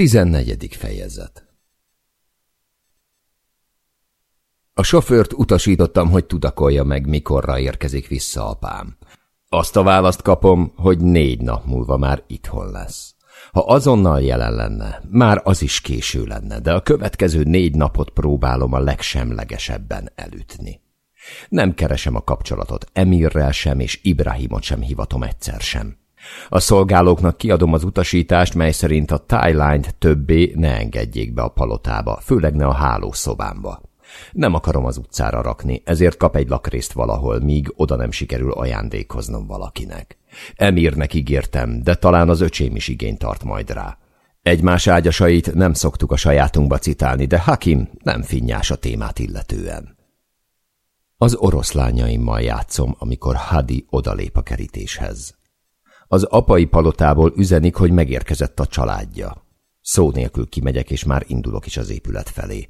Tizennegyedik fejezet A sofőrt utasítottam, hogy tudakolja meg, mikorra érkezik vissza apám. Azt a választ kapom, hogy négy nap múlva már itthon lesz. Ha azonnal jelen lenne, már az is késő lenne, de a következő négy napot próbálom a legsemlegesebben elütni. Nem keresem a kapcsolatot Emirrel sem, és Ibrahimot sem hivatom egyszer sem. A szolgálóknak kiadom az utasítást, mely szerint a Thailand többé ne engedjék be a palotába, főleg ne a hálószobámba. Nem akarom az utcára rakni, ezért kap egy lakrészt valahol, míg oda nem sikerül ajándékoznom valakinek. Emírnek ígértem, de talán az öcsém is igényt tart majd rá. Egymás ágyasait nem szoktuk a sajátunkba citálni, de Hakim nem finnyás a témát illetően. Az oroszlányaimmal játszom, amikor Hadi odalép a kerítéshez. Az apai palotából üzenik, hogy megérkezett a családja. Szó nélkül kimegyek, és már indulok is az épület felé.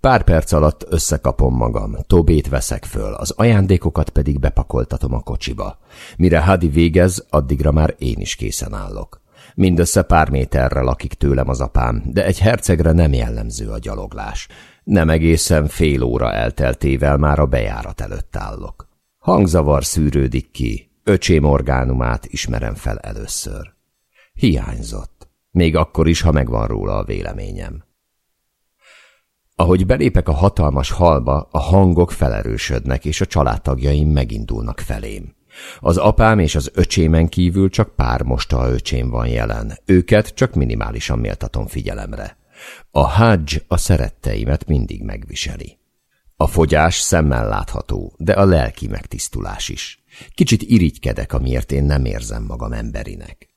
Pár perc alatt összekapom magam, Tobét veszek föl, az ajándékokat pedig bepakoltatom a kocsiba. Mire Hadi végez, addigra már én is készen állok. Mindössze pár méterre lakik tőlem az apám, de egy hercegre nem jellemző a gyaloglás. Nem egészen fél óra elteltével már a bejárat előtt állok. Hangzavar szűrődik ki, öcsém orgánumát ismerem fel először. Hiányzott, még akkor is, ha megvan róla a véleményem. Ahogy belépek a hatalmas halba, a hangok felerősödnek, és a családtagjaim megindulnak felém. Az apám és az öcsémen kívül csak pár mosta öcsém van jelen, őket csak minimálisan méltatom figyelemre. A hajj a szeretteimet mindig megviseli. A fogyás szemmel látható, de a lelki megtisztulás is. Kicsit irigykedek, amiért én nem érzem magam emberinek.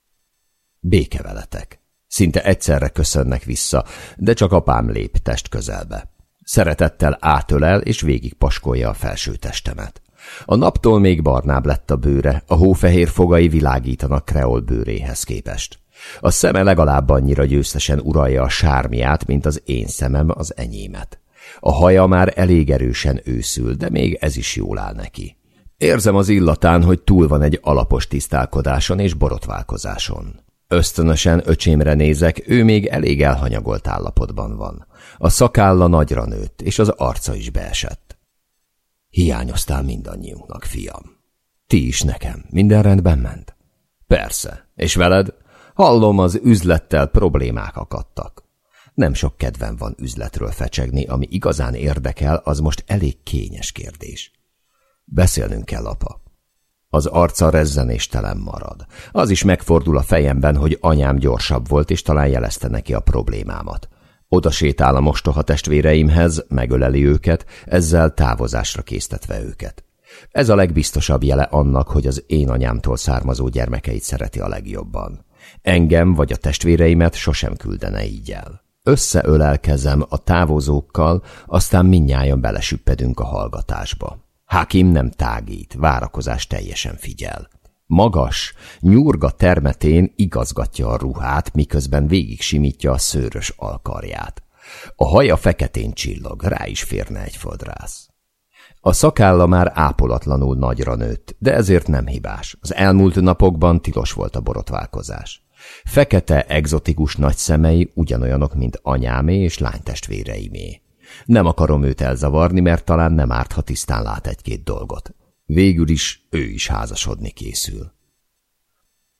Béke veletek. Szinte egyszerre köszönnek vissza, de csak apám lép test közelbe. Szeretettel átölel és végig paskolja a felső testemet. A naptól még barnább lett a bőre, a hófehér fogai világítanak kreol bőréhez képest. A szeme legalább annyira győztesen uralja a sármiát, mint az én szemem az enyémet. A haja már elég erősen őszül, de még ez is jól áll neki. Érzem az illatán, hogy túl van egy alapos tisztálkodáson és borotválkozáson. Ösztönösen öcsémre nézek, ő még elég elhanyagolt állapotban van. A szakálla nagyra nőtt, és az arca is beesett. Hiányoztál mindannyiunknak, fiam. Ti is nekem. Minden rendben ment? Persze. És veled? Hallom, az üzlettel problémák akadtak. Nem sok kedvem van üzletről fecsegni, ami igazán érdekel, az most elég kényes kérdés. Beszélnünk kell, apa. Az arca rezzenéstelen marad. Az is megfordul a fejemben, hogy anyám gyorsabb volt, és talán jelezte neki a problémámat. Oda sétál a mostoha testvéreimhez, megöleli őket, ezzel távozásra késztetve őket. Ez a legbiztosabb jele annak, hogy az én anyámtól származó gyermekeit szereti a legjobban. Engem vagy a testvéreimet sosem küldene így el. Összeölelkezem a távozókkal, aztán minnyáján belesüppedünk a hallgatásba. Hakim nem tágít, várakozás teljesen figyel. Magas, nyurga termetén igazgatja a ruhát, miközben végig simítja a szőrös alkarját. A haja feketén csillog, rá is férne egy fodrász. A szakálla már ápolatlanul nagyra nőtt, de ezért nem hibás. Az elmúlt napokban tilos volt a borotválkozás. Fekete, egzotikus nagy szemei ugyanolyanok, mint anyámé és lánytestvéreimé. Nem akarom őt elzavarni, mert talán nem árt, ha tisztán lát egy-két dolgot. Végül is ő is házasodni készül.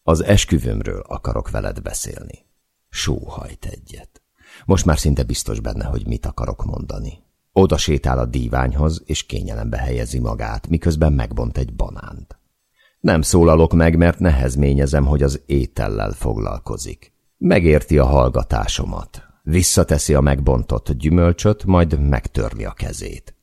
Az esküvőmről akarok veled beszélni. Sóhajt egyet. Most már szinte biztos benne, hogy mit akarok mondani. Oda sétál a díványhoz, és kényelembe helyezi magát, miközben megbont egy banánt. Nem szólalok meg, mert nehezményezem, hogy az étellel foglalkozik. Megérti a hallgatásomat. Visszateszi a megbontott gyümölcsöt, majd megtörli a kezét.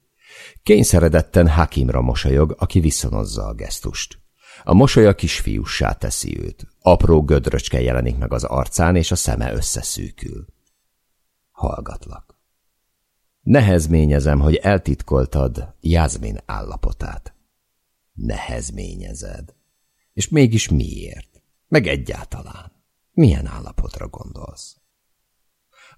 Kényszeredetten Hakimra mosolyog, aki viszonozza a gesztust. A mosolya kisfiussá teszi őt. Apró gödröcske jelenik meg az arcán, és a szeme összeszűkül. Hallgatlak. Nehezményezem, hogy eltitkoltad Jászmin állapotát. Nehezményezed. És mégis miért? Meg egyáltalán. Milyen állapotra gondolsz?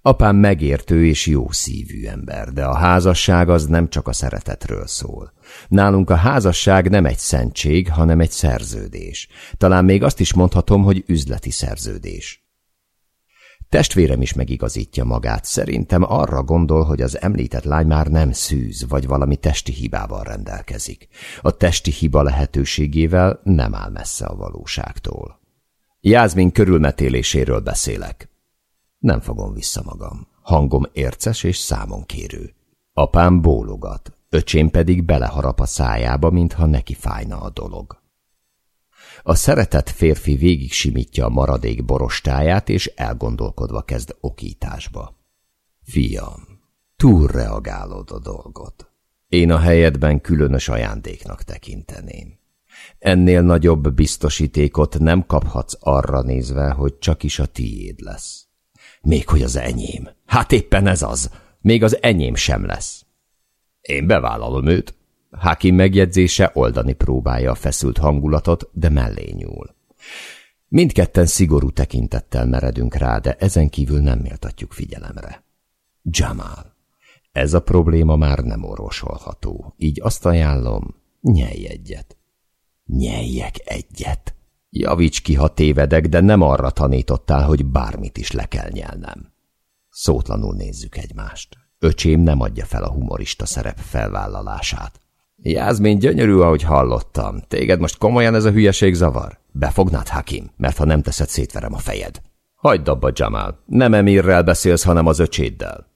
Apám megértő és jó szívű ember, de a házasság az nem csak a szeretetről szól. Nálunk a házasság nem egy szentség, hanem egy szerződés. Talán még azt is mondhatom, hogy üzleti szerződés. Testvérem is megigazítja magát. Szerintem arra gondol, hogy az említett lány már nem szűz, vagy valami testi hibával rendelkezik. A testi hiba lehetőségével nem áll messze a valóságtól. Jászmin körülmetéléséről beszélek. Nem fogom vissza magam. Hangom érces és számon kérő. Apám bólogat, öcsém pedig beleharap a szájába, mintha neki fájna a dolog. A szeretett férfi végig simítja a maradék borostáját, és elgondolkodva kezd okításba. Fiam, túlreagálod a dolgot. Én a helyedben különös ajándéknak tekinteném. Ennél nagyobb biztosítékot nem kaphatsz arra nézve, hogy csak is a tiéd lesz. Még hogy az enyém. Hát éppen ez az. Még az enyém sem lesz. Én bevállalom őt, Hakim megjegyzése oldani próbálja a feszült hangulatot, de mellé nyúl. Mindketten szigorú tekintettel meredünk rá, de ezen kívül nem méltatjuk figyelemre. Jamal. Ez a probléma már nem orvosolható, így azt ajánlom, nyelj egyet. Nyeljek egyet. Javíts ki, ha tévedek, de nem arra tanítottál, hogy bármit is le kell nyelnem. Szótlanul nézzük egymást. Öcsém nem adja fel a humorista szerep felvállalását. Jászmin gyönyörű, ahogy hallottam. Téged most komolyan ez a hülyeség zavar? Befognád, Hakim, mert ha nem teszed, szétverem a fejed. Hagyd abba, Jamal. Nem Emirrel beszélsz, hanem az öcséddel.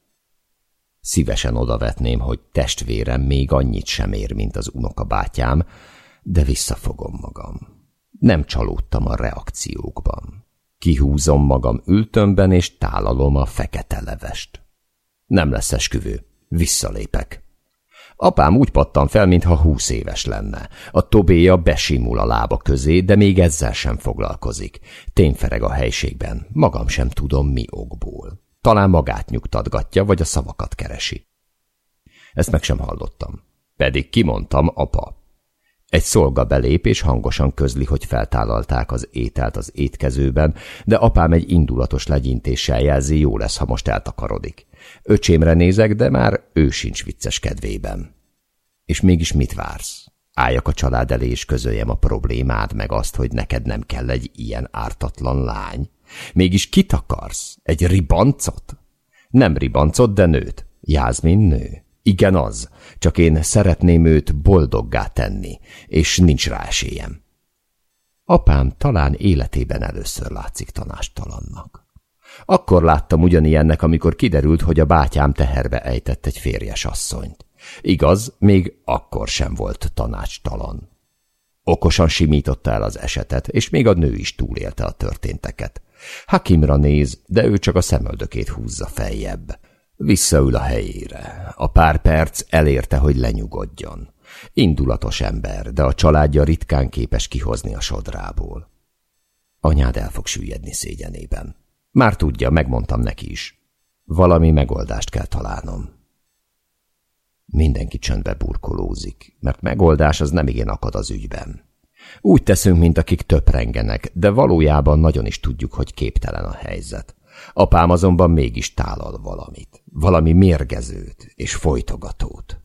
Szívesen odavetném, hogy testvérem még annyit sem ér, mint az unoka bátyám, de visszafogom magam. Nem csalódtam a reakciókban. Kihúzom magam ültömben, és tálalom a fekete levest. Nem lesz esküvő. Visszalépek. Apám úgy pattan fel, mintha húsz éves lenne. A tobéja besimul a lába közé, de még ezzel sem foglalkozik. Tényfereg a helységben, magam sem tudom mi okból. Talán magát nyugtatgatja, vagy a szavakat keresi. Ezt meg sem hallottam. Pedig kimondtam, apa. Egy szolga belép, és hangosan közli, hogy feltállalták az ételt az étkezőben, de apám egy indulatos legyintéssel jelzi, jó lesz, ha most eltakarodik. Öcsémre nézek, de már ő sincs vicces kedvében. És mégis mit vársz? Álljak a család elé, és közöljem a problémád, meg azt, hogy neked nem kell egy ilyen ártatlan lány. Mégis kit akarsz? Egy ribancot? Nem ribancot, de nőt. Jászmin nő. Igen az, csak én szeretném őt boldoggá tenni, és nincs rá esélyem. Apám talán életében először látszik tanástalannak. Akkor láttam ugyanilyennek, amikor kiderült, hogy a bátyám teherbe ejtett egy férjes asszonyt. Igaz, még akkor sem volt tanácstalan. Okosan simította el az esetet, és még a nő is túlélte a történteket. Hakimra néz, de ő csak a szemöldökét húzza feljebb. Visszaül a helyére. A pár perc elérte, hogy lenyugodjon. Indulatos ember, de a családja ritkán képes kihozni a sodrából. Anyád el fog süllyedni szégyenében. Már tudja, megmondtam neki is. Valami megoldást kell találnom. Mindenki csöndbe burkolózik, mert megoldás az nem igen akad az ügyben. Úgy teszünk, mint akik töprengenek, de valójában nagyon is tudjuk, hogy képtelen a helyzet. Apám azonban mégis tálal valamit, valami mérgezőt és folytogatót.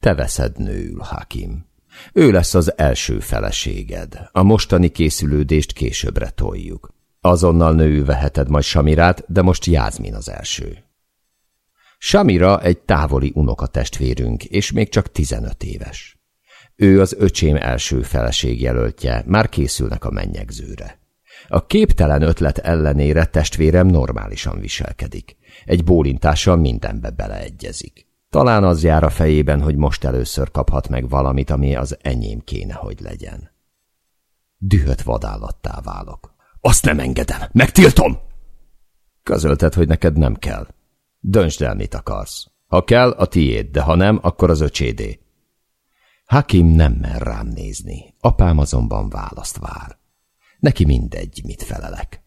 Te veszed nőül, Hakim. Ő lesz az első feleséged. A mostani készülődést későbbre toljuk. Azonnal nőül veheted majd Samirát, de most Jázmin az első. Samira egy távoli unokatestvérünk, és még csak 15 éves. Ő az öcsém első feleségjelöltje, már készülnek a mennyegzőre. A képtelen ötlet ellenére testvérem normálisan viselkedik. Egy bólintással mindenbe beleegyezik. Talán az jár a fejében, hogy most először kaphat meg valamit, ami az enyém kéne, hogy legyen. Dühött vadállattá válok. Azt nem engedem, megtiltom! Közölted, hogy neked nem kell. Döntsd el, mit akarsz. Ha kell, a tiéd, de ha nem, akkor az öcsédé. Hakim nem mer rám nézni, apám azonban választ vár. Neki mindegy, mit felelek.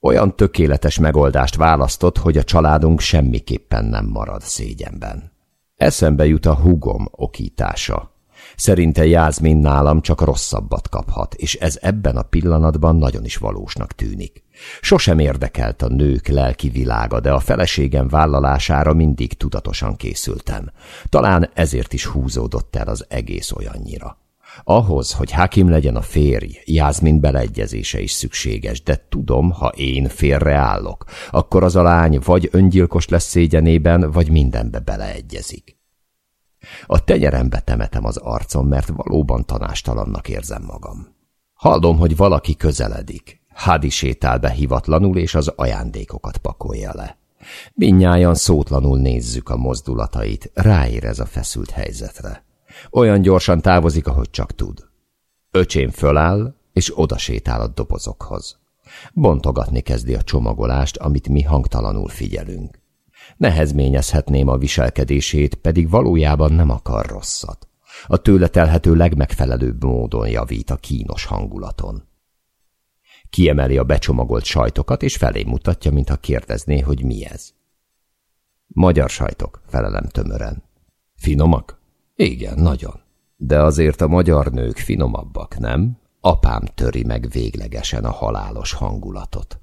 Olyan tökéletes megoldást választott, hogy a családunk semmiképpen nem marad szégyenben. Eszembe jut a hugom okítása. Szerinte Jászmin nálam csak rosszabbat kaphat, és ez ebben a pillanatban nagyon is valósnak tűnik. Sosem érdekelt a nők lelki világa, de a feleségem vállalására mindig tudatosan készültem. Talán ezért is húzódott el az egész olyannyira. Ahhoz, hogy Hakim legyen a férj, Jászmin beleegyezése is szükséges, de tudom, ha én félreállok, akkor az a lány vagy öngyilkos lesz szégyenében, vagy mindenbe beleegyezik. A tenyerembe temetem az arcom, mert valóban tanástalannak érzem magam. Hallom, hogy valaki közeledik. Hadi sétál be hivatlanul, és az ajándékokat pakolja le. Minnyáján szótlanul nézzük a mozdulatait, ráérez a feszült helyzetre. Olyan gyorsan távozik, ahogy csak tud. Öcsém föláll, és oda sétál a dobozokhoz. Bontogatni kezdi a csomagolást, amit mi hangtalanul figyelünk. Nehezményezhetném a viselkedését, pedig valójában nem akar rosszat. A tőle telhető legmegfelelőbb módon javít a kínos hangulaton. Kiemeli a becsomagolt sajtokat, és felé mutatja, mintha kérdezné, hogy mi ez. Magyar sajtok, felelem tömören. Finomak? Igen, nagyon. De azért a magyar nők finomabbak, nem? Apám töri meg véglegesen a halálos hangulatot.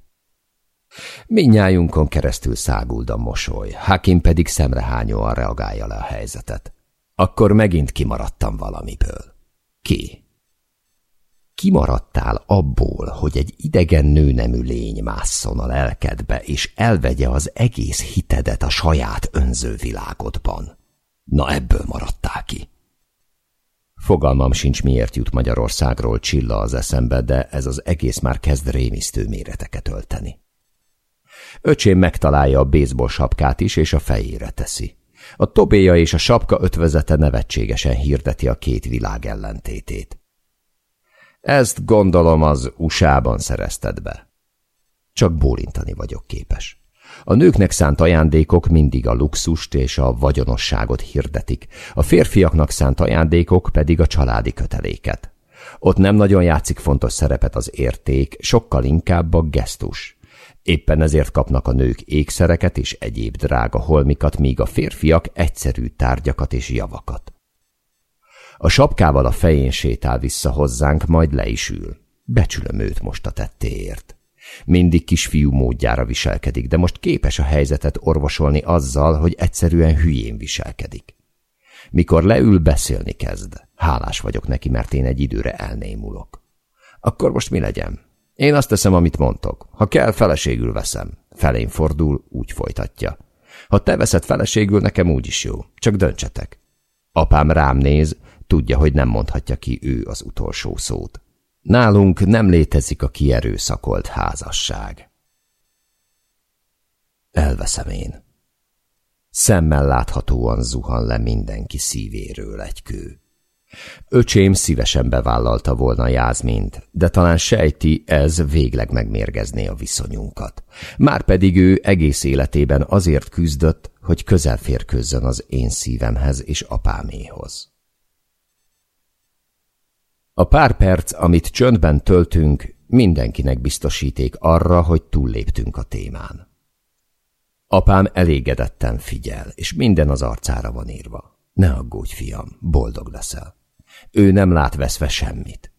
Minnyájunkon keresztül száguld a mosoly, Hakim pedig szemrehányóan reagálja le a helyzetet. Akkor megint kimaradtam valamiből. Ki? Kimaradtál abból, hogy egy idegen nőnemű lény másszon a lelkedbe, és elvegye az egész hitedet a saját önző világodban. Na ebből maradtál ki. Fogalmam sincs, miért jut Magyarországról Csilla az eszembe, de ez az egész már kezd rémisztő méreteket ölteni. Öcsém megtalálja a baseball sapkát is, és a fejére teszi. A tobéja és a sapka ötvezete nevetségesen hirdeti a két világ ellentétét. Ezt gondolom az USA-ban szerezted be. Csak bólintani vagyok képes. A nőknek szánt ajándékok mindig a luxust és a vagyonosságot hirdetik, a férfiaknak szánt ajándékok pedig a családi köteléket. Ott nem nagyon játszik fontos szerepet az érték, sokkal inkább a gesztus. Éppen ezért kapnak a nők ékszereket és egyéb drága holmikat, míg a férfiak egyszerű tárgyakat és javakat. A sapkával a fején sétál vissza hozzánk, majd le is ül. Becsülöm őt most a tettéért. Mindig kisfiú módjára viselkedik, de most képes a helyzetet orvosolni azzal, hogy egyszerűen hülyén viselkedik. Mikor leül, beszélni kezd. Hálás vagyok neki, mert én egy időre elnémulok. Akkor most mi legyen? Én azt teszem, amit mondtok. Ha kell, feleségül veszem. Felén fordul, úgy folytatja. Ha te veszed feleségül, nekem úgy is jó. Csak döntsetek. Apám rám néz, tudja, hogy nem mondhatja ki ő az utolsó szót. Nálunk nem létezik a kierőszakolt házasság. Elveszem én. Szemmel láthatóan zuhan le mindenki szívéről egy kő. Öcsém szívesen bevállalta volna Jázmint, de talán sejti, ez végleg megmérgezné a viszonyunkat. Márpedig ő egész életében azért küzdött, hogy közel férkőzzön az én szívemhez és apáméhoz. A pár perc, amit csöndben töltünk, mindenkinek biztosíték arra, hogy túlléptünk a témán. Apám elégedetten figyel, és minden az arcára van írva. Ne aggódj, fiam, boldog leszel. Ő nem lát veszve semmit.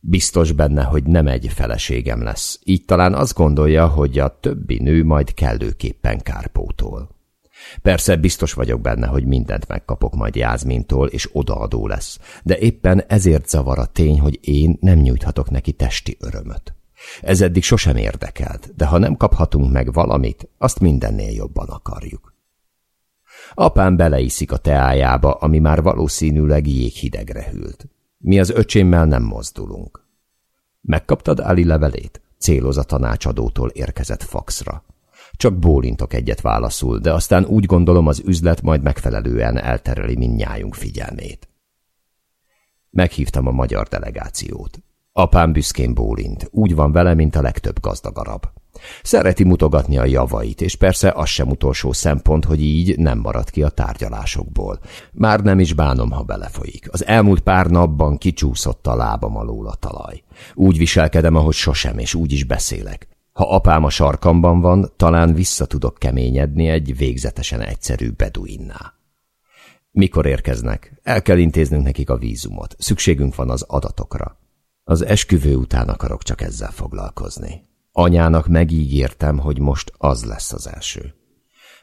Biztos benne, hogy nem egy feleségem lesz, így talán azt gondolja, hogy a többi nő majd kellőképpen kárpótol. Persze biztos vagyok benne, hogy mindent megkapok majd Jázmintól, és odaadó lesz, de éppen ezért zavar a tény, hogy én nem nyújthatok neki testi örömöt. Ez eddig sosem érdekelt, de ha nem kaphatunk meg valamit, azt mindennél jobban akarjuk. Apám beleiszik a teájába, ami már valószínűleg jéghidegre hűlt. Mi az öcsémmel nem mozdulunk. Megkaptad Ali levelét? Céloz a tanácsadótól érkezett faxra. Csak bólintok egyet válaszul, de aztán úgy gondolom az üzlet majd megfelelően eltereli mindnyájunk figyelmét. Meghívtam a magyar delegációt. Apám büszkén bólint, úgy van vele, mint a legtöbb gazdagarab. Szereti mutogatni a javait, és persze az sem utolsó szempont, hogy így nem marad ki a tárgyalásokból. Már nem is bánom, ha belefolyik. Az elmúlt pár napban kicsúszott a lábam alól a talaj. Úgy viselkedem, ahogy sosem, és úgy is beszélek. Ha apám a sarkamban van, talán vissza tudok keményedni egy végzetesen egyszerű beduinná. Mikor érkeznek? El kell intéznünk nekik a vízumot. Szükségünk van az adatokra. Az esküvő után akarok csak ezzel foglalkozni. Anyának megígértem, hogy most az lesz az első.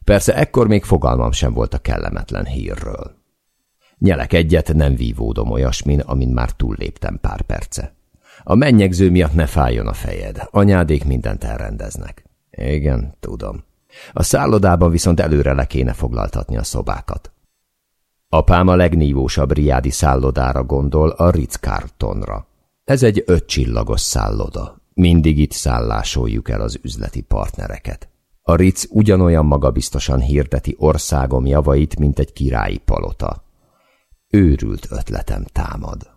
Persze ekkor még fogalmam sem volt a kellemetlen hírről. Nyelek egyet, nem vívódom olyasmin, amin már túlléptem pár perce. A mennyegző miatt ne fájjon a fejed, anyádék mindent elrendeznek. Igen, tudom. A szállodában viszont előre le kéne foglaltatni a szobákat. Apám a legnívósabb riádi szállodára gondol, a Ritz-Carltonra. Ez egy ötcsillagos szálloda. Mindig itt szállásoljuk el az üzleti partnereket. A Ritz ugyanolyan magabiztosan hirdeti országom javait, mint egy királyi palota. Őrült ötletem támad.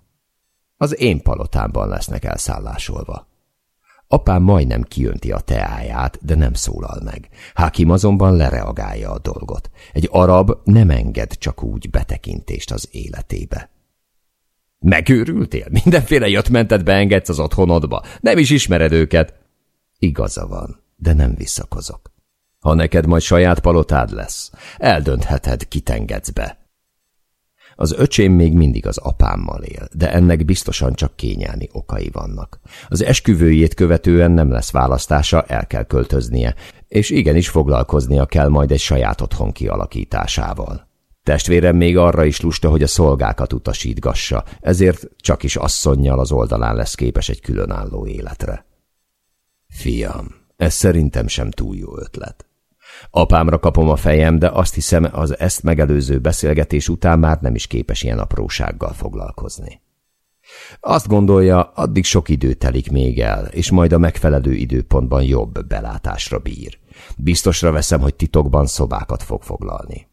Az én palotámban lesznek elszállásolva. Apám majdnem kijönti a teáját, de nem szólal meg. Hakim azonban lereagálja a dolgot. Egy arab nem enged csak úgy betekintést az életébe. Megőrültél? Mindenféle jött mentet beengedsz az otthonodba. Nem is ismered őket. Igaza van, de nem visszakozok. Ha neked majd saját palotád lesz, eldöntheted, kit engedsz be. Az öcsém még mindig az apámmal él, de ennek biztosan csak kényelmi okai vannak. Az esküvőjét követően nem lesz választása, el kell költöznie, és igenis foglalkoznia kell majd egy saját otthon kialakításával. Testvérem még arra is lusta, hogy a szolgákat utasítgassa, ezért csak is asszonnyal az oldalán lesz képes egy különálló életre. Fiam, ez szerintem sem túl jó ötlet. Apámra kapom a fejem, de azt hiszem, az ezt megelőző beszélgetés után már nem is képes ilyen aprósággal foglalkozni. Azt gondolja, addig sok idő telik még el, és majd a megfelelő időpontban jobb belátásra bír. Biztosra veszem, hogy titokban szobákat fog foglalni.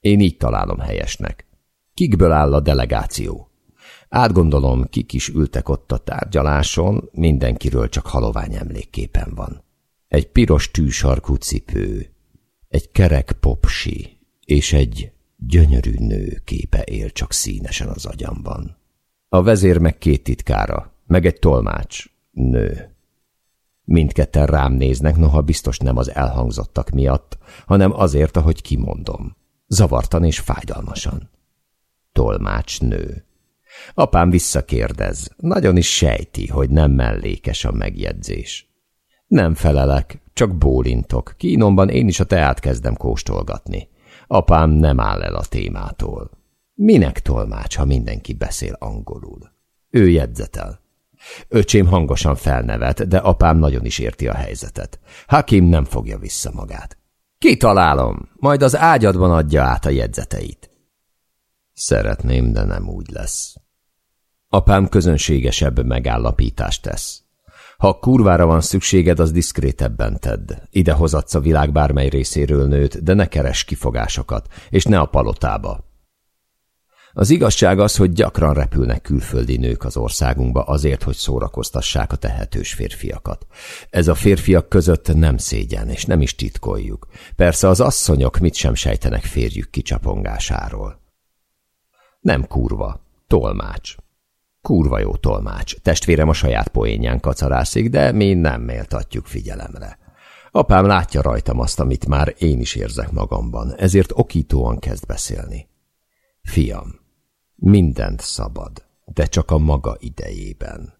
Én így találom helyesnek. Kikből áll a delegáció? Átgondolom, kik is ültek ott a tárgyaláson, mindenkiről csak halovány emlékképen van. Egy piros tűsarkú cipő, egy kerek popsi és egy gyönyörű nő képe él csak színesen az agyamban. A vezér meg két titkára, meg egy tolmács, nő. Mindketten rám néznek, noha biztos nem az elhangzottak miatt, hanem azért, ahogy kimondom. Zavartan és fájdalmasan. Tolmács nő. Apám visszakérdez, nagyon is sejti, hogy nem mellékes a megjegyzés. Nem felelek, csak bólintok. Kínomban én is a teát kezdem kóstolgatni. Apám nem áll el a témától. Minek tolmács, ha mindenki beszél angolul? Ő jegyzetel. Öcsém hangosan felnevet, de apám nagyon is érti a helyzetet. Hakim nem fogja vissza magát. Kitalálom, majd az ágyadban adja át a jegyzeteit. Szeretném, de nem úgy lesz. Apám közönségesebb megállapítást tesz. Ha kurvára van szükséged, az diszkrétebben tedd. Ide hozatsz a világ bármely részéről nőt, de ne keres kifogásokat, és ne a palotába. Az igazság az, hogy gyakran repülnek külföldi nők az országunkba azért, hogy szórakoztassák a tehetős férfiakat. Ez a férfiak között nem szégyen, és nem is titkoljuk. Persze az asszonyok mit sem sejtenek férjük kicsapongásáról. Nem kurva, tolmács. Kurva jó tolmács. Testvérem a saját poénján kacarászik, de mi nem méltatjuk figyelemre. Apám látja rajtam azt, amit már én is érzek magamban, ezért okítóan kezd beszélni. Fiam, mindent szabad, de csak a maga idejében.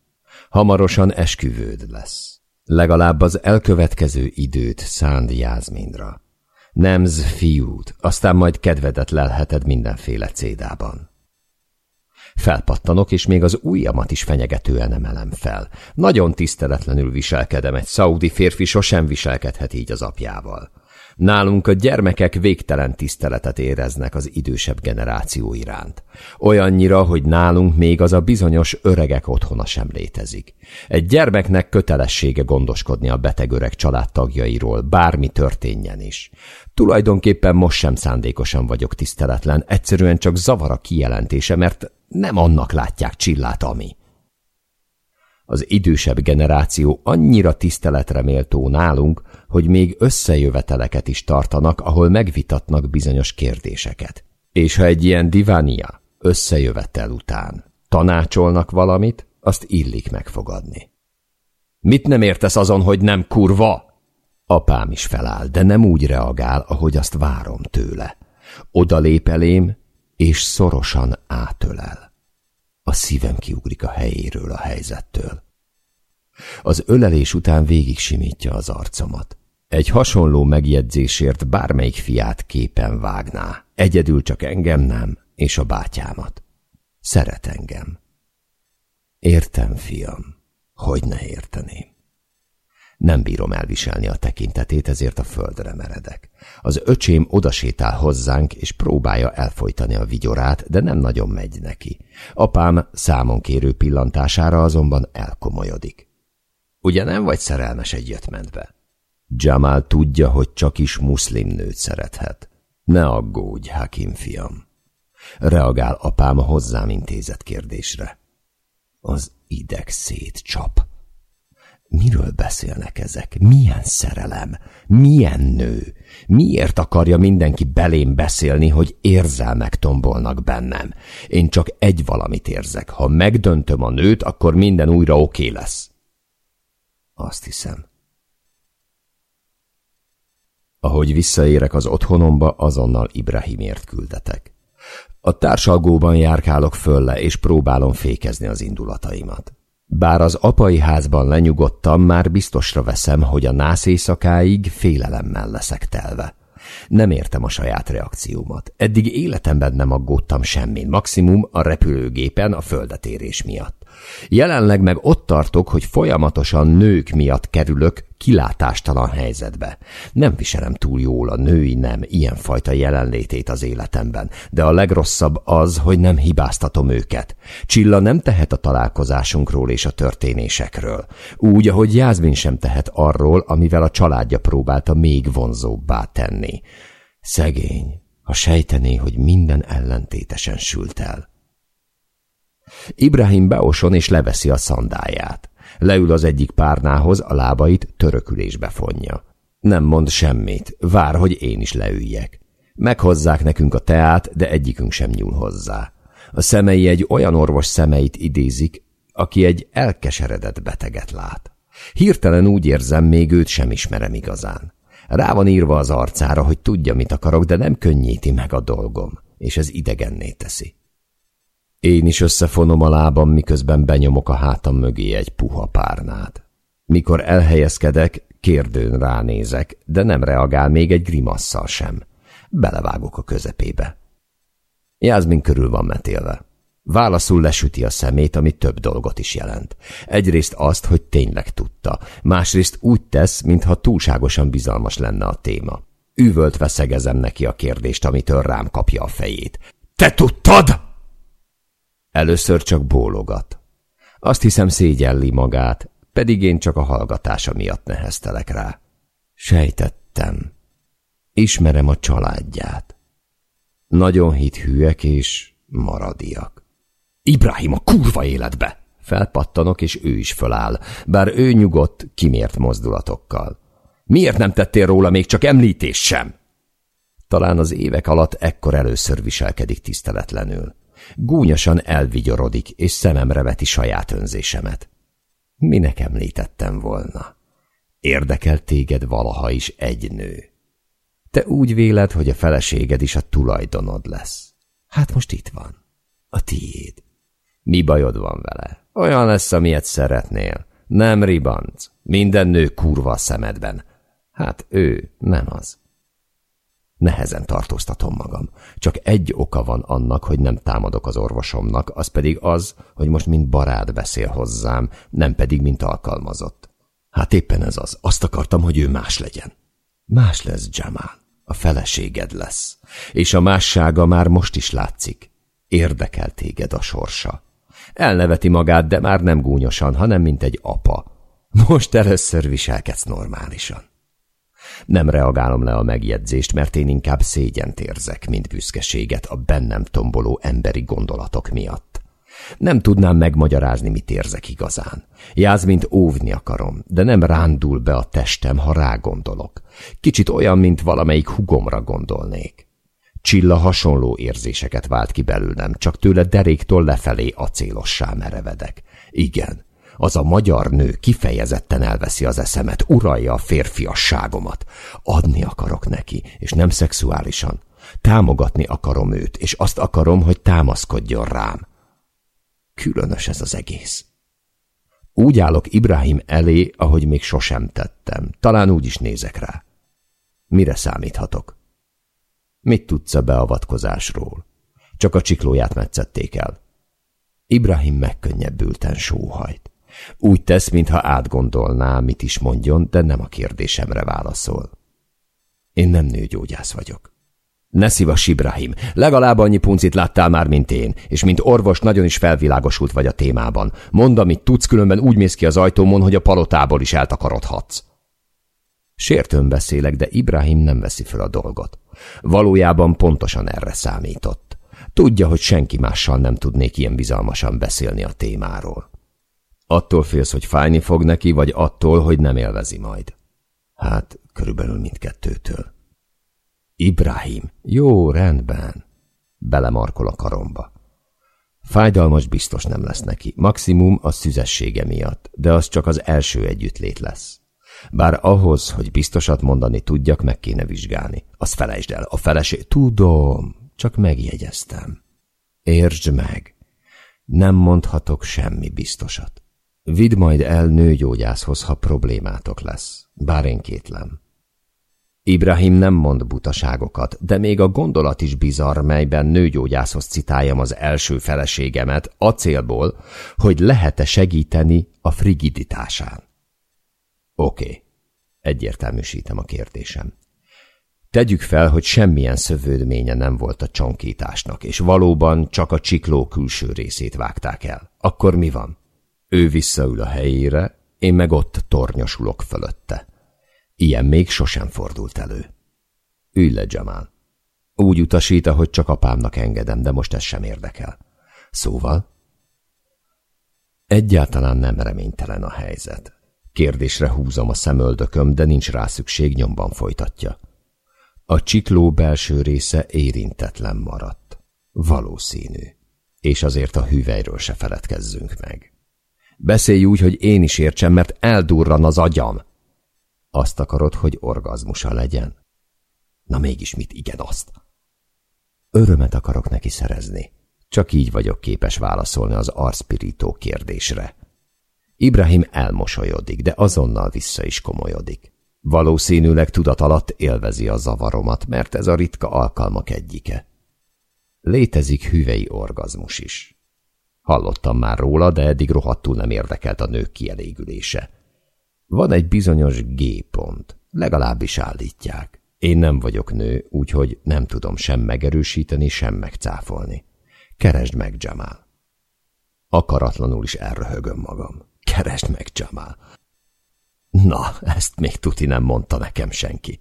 Hamarosan esküvőd lesz. Legalább az elkövetkező időt szánd Jászmindra. Nemz fiút, aztán majd kedvedet lelheted mindenféle cédában. Felpattanok, és még az ujjamat is fenyegetően emelem fel. Nagyon tiszteletlenül viselkedem, egy szaudi férfi sosem viselkedhet így az apjával. Nálunk a gyermekek végtelen tiszteletet éreznek az idősebb generáció iránt. Olyannyira, hogy nálunk még az a bizonyos öregek otthona sem létezik. Egy gyermeknek kötelessége gondoskodni a beteg öreg családtagjairól, bármi történjen is. Tulajdonképpen most sem szándékosan vagyok tiszteletlen, egyszerűen csak zavar a kijelentése, mert nem annak látják Csillát, ami. Az idősebb generáció annyira tiszteletre méltó nálunk, hogy még összejöveteleket is tartanak, ahol megvitatnak bizonyos kérdéseket. És ha egy ilyen divánia összejövetel után tanácsolnak valamit, azt illik megfogadni. Mit nem értesz azon, hogy nem kurva? Apám is feláll, de nem úgy reagál, ahogy azt várom tőle. Oda lép elém, és szorosan átölel. A szívem kiugrik a helyéről a helyzettől. Az ölelés után végig simítja az arcomat. Egy hasonló megjegyzésért bármelyik fiát képen vágná. Egyedül csak engem nem. és a bátyámat. Szeret engem. Értem, fiam. Hogy ne érteném. Nem bírom elviselni a tekintetét, ezért a földre meredek. Az öcsém odasétál hozzánk, és próbálja elfolytani a vigyorát, de nem nagyon megy neki. Apám számon kérő pillantására azonban elkomolyodik. Ugye nem vagy szerelmes egy jöttmentbe? Jamal tudja, hogy csak is muszlim nőt szerethet. Ne aggódj, Hakim fiam. Reagál apám a hozzám intézett kérdésre. Az ideg szétcsap. Miről beszélnek ezek? Milyen szerelem? Milyen nő? Miért akarja mindenki belém beszélni, hogy érzelmek tombolnak bennem? Én csak egy valamit érzek. Ha megdöntöm a nőt, akkor minden újra oké lesz. Azt hiszem. Ahogy visszaérek az otthonomba, azonnal Ibrahimért küldetek. A társalgóban járkálok fölle, és próbálom fékezni az indulataimat. Bár az apai házban lenyugodtam, már biztosra veszem, hogy a nász éjszakáig félelemmel leszek telve. Nem értem a saját reakciómat. Eddig életemben nem aggódtam semmin, maximum a repülőgépen a földetérés miatt. Jelenleg meg ott tartok, hogy folyamatosan nők miatt kerülök kilátástalan helyzetbe. Nem viselem túl jól a női nem ilyenfajta jelenlétét az életemben, de a legrosszabb az, hogy nem hibáztatom őket. Csilla nem tehet a találkozásunkról és a történésekről. Úgy, ahogy Jászmin sem tehet arról, amivel a családja próbálta még vonzóbbá tenni. Szegény, ha sejtené, hogy minden ellentétesen sült el. Ibrahim beoson és leveszi a szandáját. Leül az egyik párnához, a lábait törökülésbe fonja. Nem mond semmit, vár, hogy én is leüljek. Meghozzák nekünk a teát, de egyikünk sem nyúl hozzá. A szemei egy olyan orvos szemeit idézik, aki egy elkeseredett beteget lát. Hirtelen úgy érzem, még őt sem ismerem igazán. Rá van írva az arcára, hogy tudja, mit akarok, de nem könnyíti meg a dolgom, és ez idegenné teszi. Én is összefonom a lábam, miközben benyomok a hátam mögé egy puha párnát. Mikor elhelyezkedek, kérdőn ránézek, de nem reagál még egy grimasszal sem. Belevágok a közepébe. Jászmin körül van metélve. Válaszul lesüti a szemét, ami több dolgot is jelent. Egyrészt azt, hogy tényleg tudta, másrészt úgy tesz, mintha túlságosan bizalmas lenne a téma. Üvölt veszegezem neki a kérdést, amitől rám kapja a fejét. Te tudtad? Először csak bólogat. Azt hiszem szégyelli magát, pedig én csak a hallgatása miatt neheztelek rá. Sejtettem. Ismerem a családját. Nagyon hithűek és maradiak. Ibrahim a kurva életbe! Felpattanok, és ő is föláll, bár ő nyugodt, kimért mozdulatokkal. Miért nem tettél róla még csak említés sem? Talán az évek alatt ekkor először viselkedik tiszteletlenül. Gúnyosan elvigyorodik, és szememre veti saját önzésemet. Minek említettem volna? Érdekel téged valaha is egy nő. Te úgy véled, hogy a feleséged is a tulajdonod lesz. Hát most itt van. A tiéd. Mi bajod van vele? Olyan lesz, amilyet szeretnél. Nem ribanc. Minden nő kurva a szemedben. Hát ő nem az. Nehezen tartóztatom magam. Csak egy oka van annak, hogy nem támadok az orvosomnak, az pedig az, hogy most mint barát beszél hozzám, nem pedig mint alkalmazott. Hát éppen ez az. Azt akartam, hogy ő más legyen. Más lesz, Jamal. A feleséged lesz. És a mássága már most is látszik. Érdekel téged a sorsa. Elneveti magát, de már nem gúnyosan, hanem mint egy apa. Most először viselkedsz normálisan. Nem reagálom le a megjegyzést, mert én inkább szégyent érzek, mint büszkeséget a bennem tomboló emberi gondolatok miatt. Nem tudnám megmagyarázni, mit érzek igazán. mint óvni akarom, de nem rándul be a testem, ha rágondolok. Kicsit olyan, mint valamelyik hugomra gondolnék. Csilla hasonló érzéseket vált ki belőlem, csak tőle deréktól lefelé acélossá merevedek. Igen, az a magyar nő kifejezetten elveszi az eszemet, uralja a férfiasságomat. Adni akarok neki, és nem szexuálisan. Támogatni akarom őt, és azt akarom, hogy támaszkodjon rám. Különös ez az egész. Úgy állok Ibrahim elé, ahogy még sosem tettem. Talán úgy is nézek rá. Mire számíthatok? Mit tudsz a beavatkozásról? csak a csiklóját metszették el. Ibrahim megkönnyebbülten sóhajt. Úgy tesz, mintha átgondolná, mit is mondjon, de nem a kérdésemre válaszol. Én nem nőgyógyász vagyok. Ne szívas, Ibrahim, legalább annyi puncit láttál már, mint én, és mint orvos nagyon is felvilágosult vagy a témában. Mondd, amit tudsz, különben úgy mész ki az ajtómon, hogy a palotából is eltakarodhatsz. Sértőn beszélek, de Ibrahim nem veszi fel a dolgot. Valójában pontosan erre számított. Tudja, hogy senki mással nem tudnék ilyen bizalmasan beszélni a témáról. Attól félsz, hogy fájni fog neki, vagy attól, hogy nem élvezi majd? Hát, körülbelül mindkettőtől. Ibrahim, jó, rendben. Belemarkol a karomba. Fájdalmas biztos nem lesz neki, maximum a szüzessége miatt, de az csak az első együttlét lesz. Bár ahhoz, hogy biztosat mondani tudjak, meg kéne vizsgálni. Azt felejtsd el, a feleség... Tudom, csak megjegyeztem. Értsd meg, nem mondhatok semmi biztosat. Vidd majd el nőgyógyászhoz, ha problémátok lesz, bár én kétlem. Ibrahim nem mond butaságokat, de még a gondolat is bizarr, melyben nőgyógyászhoz citáljam az első feleségemet, a célból, hogy lehet-e segíteni a frigiditásán. Oké, egyértelműsítem a kérdésem. Tegyük fel, hogy semmilyen szövődménye nem volt a csonkításnak, és valóban csak a csikló külső részét vágták el. Akkor mi van? Ő visszaül a helyére, én meg ott tornyosulok fölötte. Ilyen még sosem fordult elő. Ülj le, Jamal. Úgy utasít, hogy csak apámnak engedem, de most ez sem érdekel. Szóval? Egyáltalán nem reménytelen a helyzet. Kérdésre húzom a szemöldököm, de nincs rá szükség, nyomban folytatja. A csikló belső része érintetlen maradt. Valószínű. És azért a hüvelyről se feledkezzünk meg. Beszélj úgy, hogy én is értsem, mert eldurran az agyam. Azt akarod, hogy orgazmusa legyen? Na mégis mit igen azt? Örömet akarok neki szerezni. Csak így vagyok képes válaszolni az arszpirító kérdésre. Ibrahim elmosolyodik, de azonnal vissza is komolyodik. Valószínűleg tudat alatt élvezi a zavaromat, mert ez a ritka alkalmak egyike. Létezik hüvei orgazmus is. Hallottam már róla, de eddig rohadtul nem érdekelt a nők kielégülése. Van egy bizonyos G-pont, legalábbis állítják. Én nem vagyok nő, úgyhogy nem tudom sem megerősíteni, sem megcáfolni. Keresd meg, Jamal. Akaratlanul is elröhögöm magam. Keresd meg, Jamal. Na, ezt még tuti nem mondta nekem senki.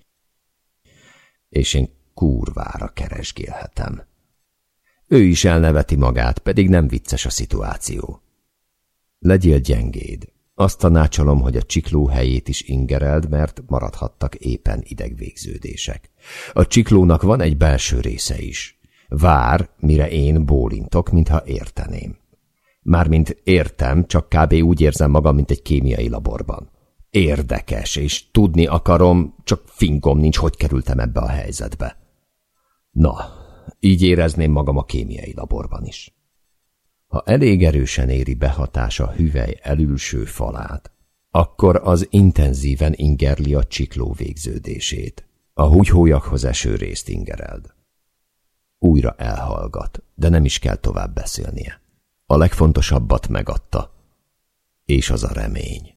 És én kurvára keresgélhetem. Ő is elneveti magát, pedig nem vicces a szituáció. Legyél gyengéd. Azt tanácsolom, hogy a csikló helyét is ingereld, mert maradhattak éppen idegvégződések. A csiklónak van egy belső része is. Vár, mire én bólintok, mintha érteném. Mármint értem, csak kb. úgy érzem magam, mint egy kémiai laborban. Érdekes, és tudni akarom, csak fingom nincs, hogy kerültem ebbe a helyzetbe. Na, így érezném magam a kémiai laborban is. Ha elég erősen éri behatás a hüvely elülső falát, akkor az intenzíven ingerli a csikló végződését. A húgyhólyakhoz eső részt ingereld. Újra elhallgat, de nem is kell tovább beszélnie. A legfontosabbat megadta, és az a remény.